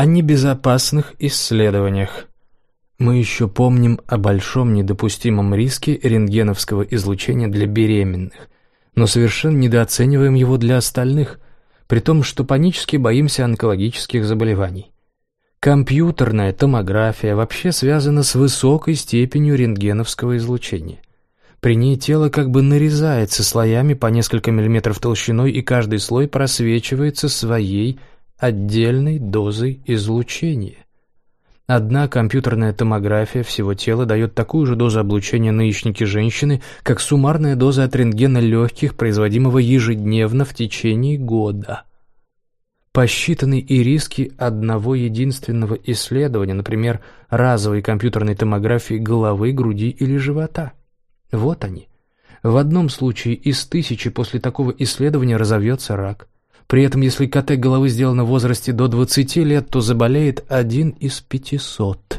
о небезопасных исследованиях. Мы еще помним о большом недопустимом риске рентгеновского излучения для беременных, но совершенно недооцениваем его для остальных, при том, что панически боимся онкологических заболеваний. Компьютерная томография вообще связана с высокой степенью рентгеновского излучения. При ней тело как бы нарезается слоями по несколько миллиметров толщиной, и каждый слой просвечивается своей отдельной дозой излучения. Одна компьютерная томография всего тела дает такую же дозу облучения на яичнике женщины, как суммарная доза от рентгена легких, производимого ежедневно в течение года. Посчитаны и риски одного единственного исследования, например, разовой компьютерной томографии головы, груди или живота. Вот они. В одном случае из тысячи после такого исследования разовьется рак. При этом, если КТ головы сделано в возрасте до 20 лет, то заболеет один из 500.